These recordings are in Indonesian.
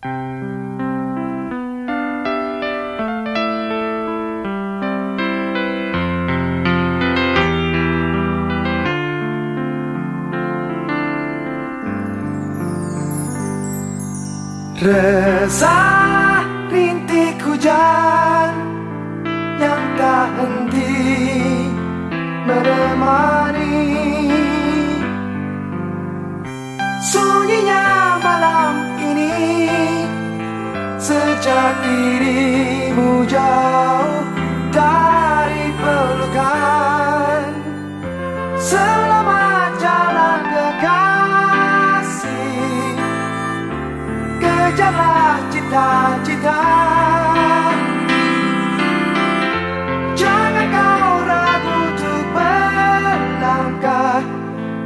Resah rintik hujan yang tak henti meremah dirimu jauh dari pelukan. Selama jalan kekasih. Kejarlah cita-cita. Jangan kau ragu untuk berlangkah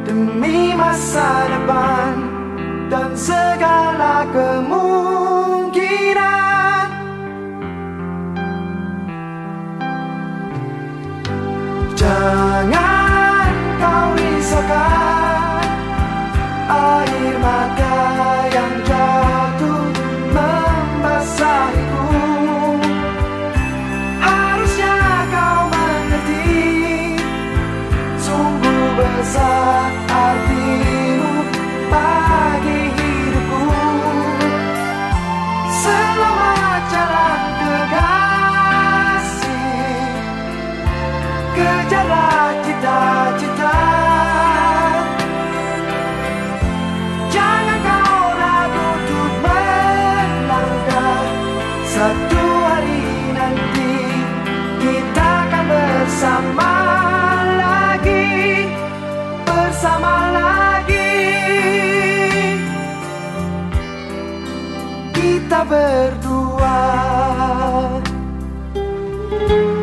Demi masa depan dan segala kemungkinan desire Bye.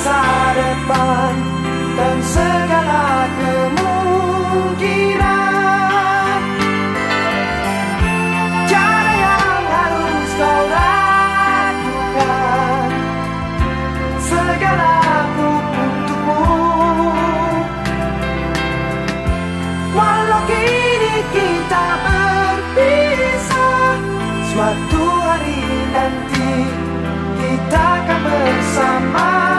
masa depan dan segala kemungkinan. Cara yang harus kau lakukan segala untukmu. Walau kini kita berpisah suatu hari nanti kita akan bersama.